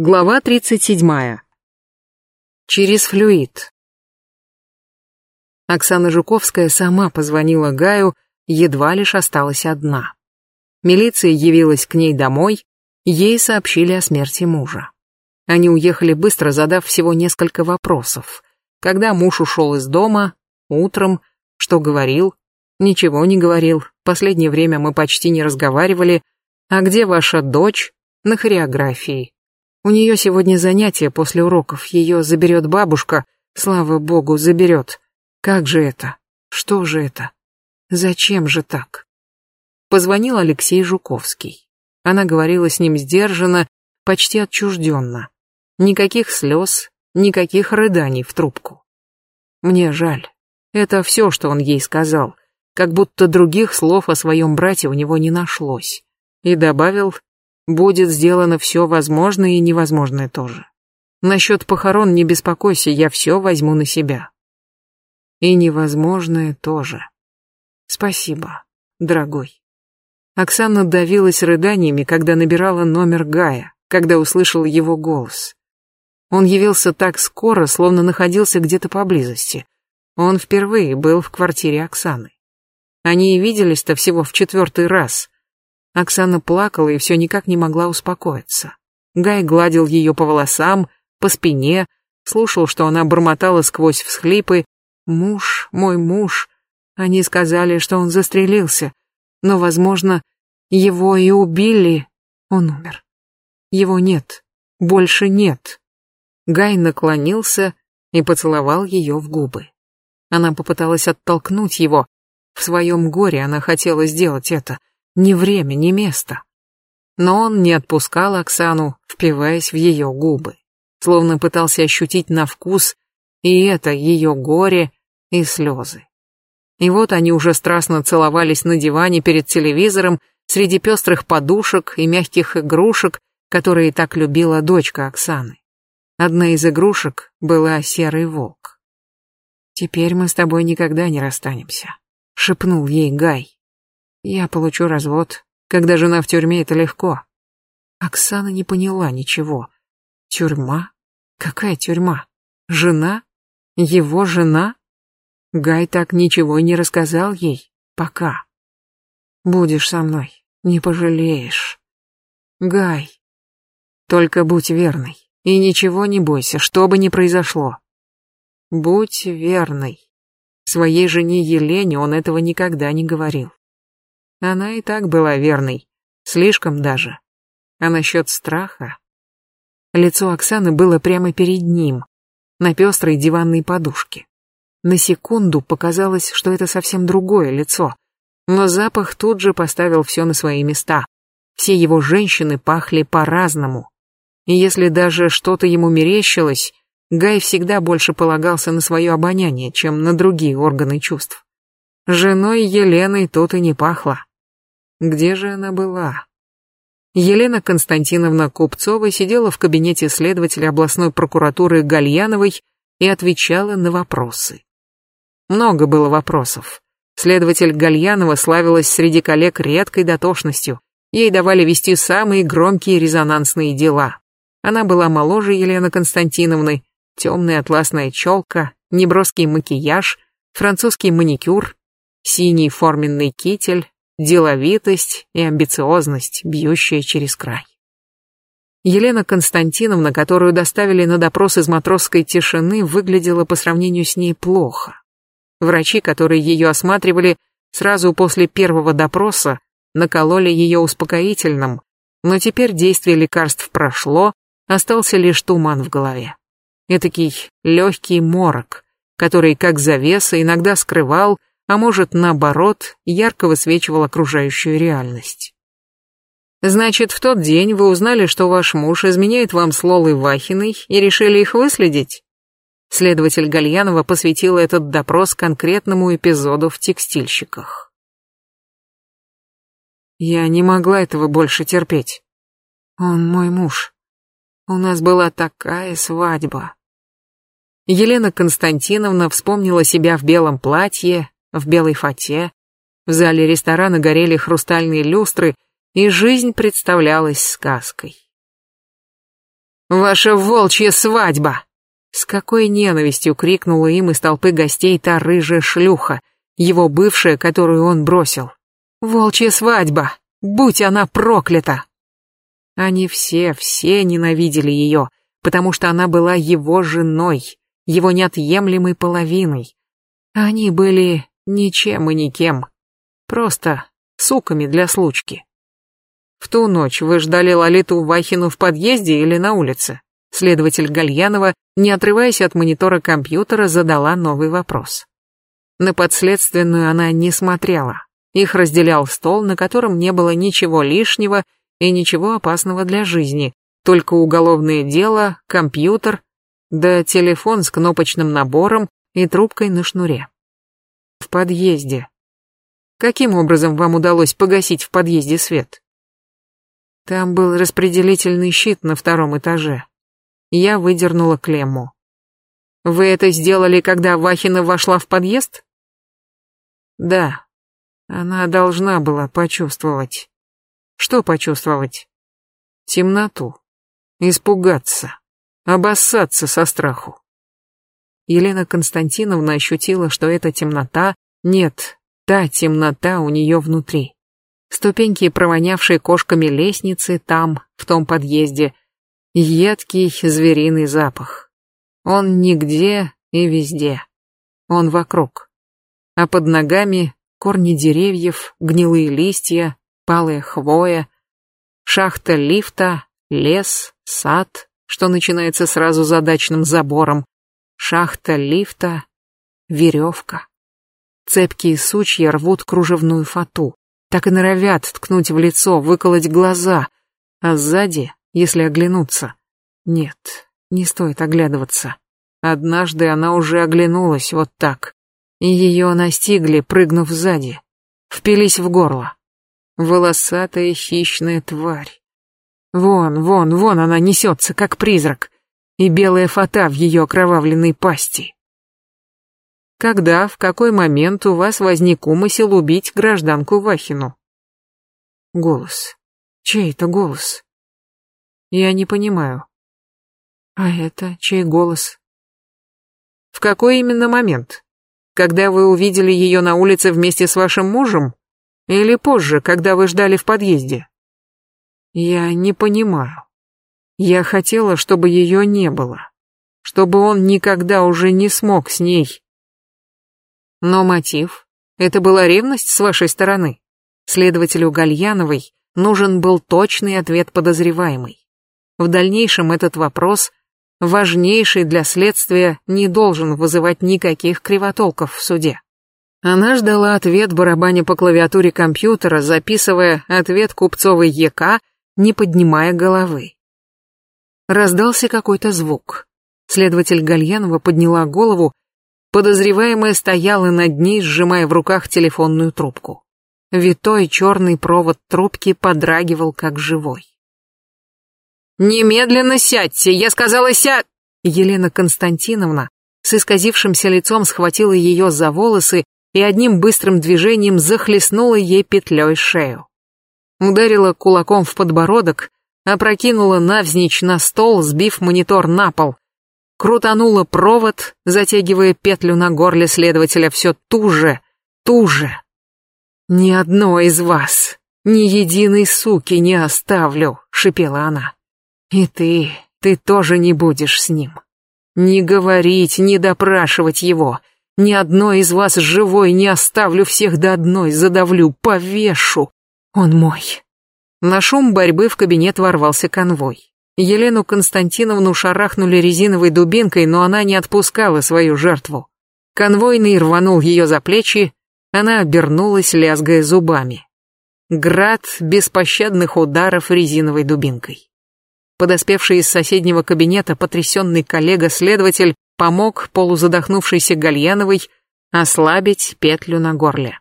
Глава 37. Через флюид. Оксана Жуковская сама позвонила Гаю, едва лишь осталась одна. Милиция явилась к ней домой, ей сообщили о смерти мужа. Они уехали быстро, задав всего несколько вопросов. Когда муж ушел из дома, утром, что говорил, ничего не говорил, последнее время мы почти не разговаривали, а где ваша дочь? На хореографии. У нее сегодня занятие после уроков, ее заберет бабушка, слава богу, заберет. Как же это? Что же это? Зачем же так? Позвонил Алексей Жуковский. Она говорила с ним сдержанно, почти отчужденно. Никаких слез, никаких рыданий в трубку. Мне жаль. Это все, что он ей сказал, как будто других слов о своем брате у него не нашлось. И добавил, Будет сделано все возможное и невозможное тоже. Насчет похорон не беспокойся, я все возьму на себя. И невозможное тоже. Спасибо, дорогой. Оксана давилась рыданиями, когда набирала номер Гая, когда услышала его голос. Он явился так скоро, словно находился где-то поблизости. Он впервые был в квартире Оксаны. Они и виделись-то всего в четвертый раз — Оксана плакала и все никак не могла успокоиться. Гай гладил ее по волосам, по спине, слушал, что она бормотала сквозь всхлипы. «Муж, мой муж». Они сказали, что он застрелился, но, возможно, его и убили. Он умер. Его нет. Больше нет. Гай наклонился и поцеловал ее в губы. Она попыталась оттолкнуть его. В своем горе она хотела сделать это. Ни время, ни место. Но он не отпускал Оксану, впиваясь в ее губы, словно пытался ощутить на вкус и это ее горе и слезы. И вот они уже страстно целовались на диване перед телевизором среди пестрых подушек и мягких игрушек, которые так любила дочка Оксаны. Одна из игрушек была серый волк. «Теперь мы с тобой никогда не расстанемся», — шепнул ей Гай. Я получу развод. Когда жена в тюрьме, это легко. Оксана не поняла ничего. Тюрьма? Какая тюрьма? Жена? Его жена? Гай так ничего и не рассказал ей. Пока. Будешь со мной, не пожалеешь. Гай. Только будь верной. И ничего не бойся, что бы ни произошло. Будь верной. Своей жене Елене он этого никогда не говорил. Она и так была верной. Слишком даже. А насчет страха... Лицо Оксаны было прямо перед ним, на пестрой диванной подушке. На секунду показалось, что это совсем другое лицо, но запах тут же поставил все на свои места. Все его женщины пахли по-разному. И если даже что-то ему мерещилось, Гай всегда больше полагался на свое обоняние, чем на другие органы чувств. Женой Еленой тут и не пахло. Где же она была? Елена Константиновна Купцова сидела в кабинете следователя областной прокуратуры Гальяновой и отвечала на вопросы. Много было вопросов. Следователь Гальянова славилась среди коллег редкой дотошностью. Ей давали вести самые громкие резонансные дела. Она была моложе Елены Константиновны, темная атласная челка, неброский макияж, французский маникюр, синий форменный китель, деловитость и амбициозность, бьющая через край. Елена Константиновна, которую доставили на допрос из матросской тишины, выглядела по сравнению с ней плохо. Врачи, которые ее осматривали, сразу после первого допроса накололи ее успокоительным, но теперь действие лекарств прошло, остался лишь туман в голове. Этакий легкий морок, который, как завеса, иногда скрывал, а может, наоборот, ярко высвечивал окружающую реальность. Значит, в тот день вы узнали, что ваш муж изменяет вам с Лолой Вахиной и решили их выследить? Следователь Гальянова посвятил этот допрос конкретному эпизоду в текстильщиках. Я не могла этого больше терпеть. Он мой муж. У нас была такая свадьба. Елена Константиновна вспомнила себя в белом платье, в белой фате. В зале ресторана горели хрустальные люстры, и жизнь представлялась сказкой. Ваша волчья свадьба!» С какой ненавистью крикнула им из толпы гостей та рыжая шлюха, его бывшая, которую он бросил. «Волчья свадьба! Будь она проклята!» Они все, все ненавидели ее, потому что она была его женой, его неотъемлемой половиной. Они были ничем и никем, просто суками для случки. В ту ночь вы ждали Лолиту Вахину в подъезде или на улице? Следователь Гальянова, не отрываясь от монитора компьютера, задала новый вопрос. На подследственную она не смотрела. Их разделял стол, на котором не было ничего лишнего и ничего опасного для жизни, только уголовное дело, компьютер, да телефон с кнопочным набором и трубкой на шнуре. В подъезде. Каким образом вам удалось погасить в подъезде свет? Там был распределительный щит на втором этаже. Я выдернула клемму. Вы это сделали, когда Вахина вошла в подъезд? Да. Она должна была почувствовать. Что почувствовать? Темноту. Испугаться. Обоссаться со страху. Елена Константиновна ощутила, что эта темнота, нет, та темнота у нее внутри. Ступеньки, провонявшие кошками лестницы там, в том подъезде. Едкий звериный запах. Он нигде и везде. Он вокруг. А под ногами корни деревьев, гнилые листья, палая хвоя, шахта лифта, лес, сад, что начинается сразу за дачным забором, шахта лифта, веревка. Цепкие сучья рвут кружевную фату так и норовят ткнуть в лицо, выколоть глаза, а сзади, если оглянуться... Нет, не стоит оглядываться. Однажды она уже оглянулась вот так, и ее настигли, прыгнув сзади. Впились в горло. Волосатая хищная тварь. Вон, вон, вон она несется, как призрак, и белая фата в ее окровавленной пасти. Когда, в какой момент у вас возник умысел убить гражданку Вахину? Голос. Чей это голос? Я не понимаю. А это чей голос? В какой именно момент? Когда вы увидели ее на улице вместе с вашим мужем? Или позже, когда вы ждали в подъезде? Я не понимаю. Я хотела, чтобы ее не было. Чтобы он никогда уже не смог с ней но мотив? Это была ревность с вашей стороны? Следователю Гальяновой нужен был точный ответ подозреваемой. В дальнейшем этот вопрос, важнейший для следствия, не должен вызывать никаких кривотолков в суде. Она ждала ответ барабаня по клавиатуре компьютера, записывая ответ Купцовой ЕК, не поднимая головы. Раздался какой-то звук. Следователь Гальянова подняла голову Подозреваемая стояла над ней, сжимая в руках телефонную трубку. Витой черный провод трубки подрагивал, как живой. «Немедленно сядьте! Я сказала сядь!» Елена Константиновна с исказившимся лицом схватила ее за волосы и одним быстрым движением захлестнула ей петлей шею. Ударила кулаком в подбородок, опрокинула навзничь на стол, сбив монитор на пол, крутанула провод, затягивая петлю на горле следователя все туже, туже. «Ни одной из вас, ни единой суки не оставлю», — шипела она. «И ты, ты тоже не будешь с ним. Не говорить, не допрашивать его. Ни одной из вас живой не оставлю всех до одной, задавлю, повешу. Он мой». На шум борьбы в кабинет ворвался конвой. Елену Константиновну шарахнули резиновой дубинкой, но она не отпускала свою жертву. Конвойный рванул ее за плечи, она обернулась, лязгая зубами. Град беспощадных ударов резиновой дубинкой. Подоспевший из соседнего кабинета потрясенный коллега-следователь помог полузадохнувшейся Гальяновой ослабить петлю на горле.